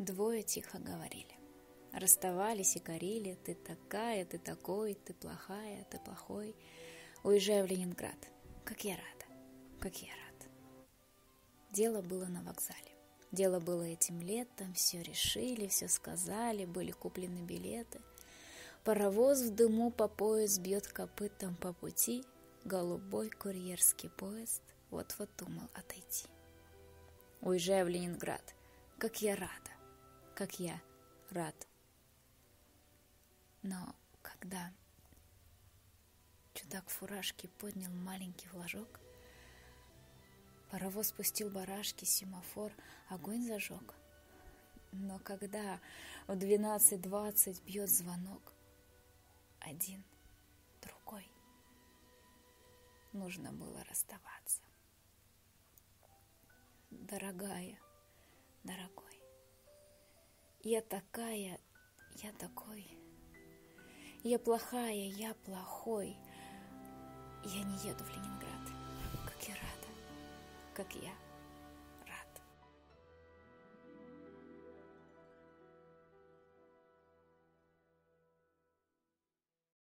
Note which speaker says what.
Speaker 1: Двое тихо говорили. Расставались и корили. Ты такая, ты такой, ты плохая, ты плохой. Уезжаю в Ленинград. Как я рада, как я рад. Дело было на вокзале. Дело было этим летом, все решили, все сказали, были куплены билеты. Паровоз в дыму по пояс бьет копытом по пути, Голубой курьерский поезд вот-вот думал отойти. Уезжая в Ленинград, как я рада, как я рад. Но когда чудак в фуражке поднял маленький флажок, паровоз спустил барашки, семафор, огонь зажег. Но когда в двенадцать двадцать бьет звонок, один, другой, нужно было расставаться. Дорогая, дорогой, я такая, я такой, я плохая, я плохой, я не еду в Ленинград, как я рада, как я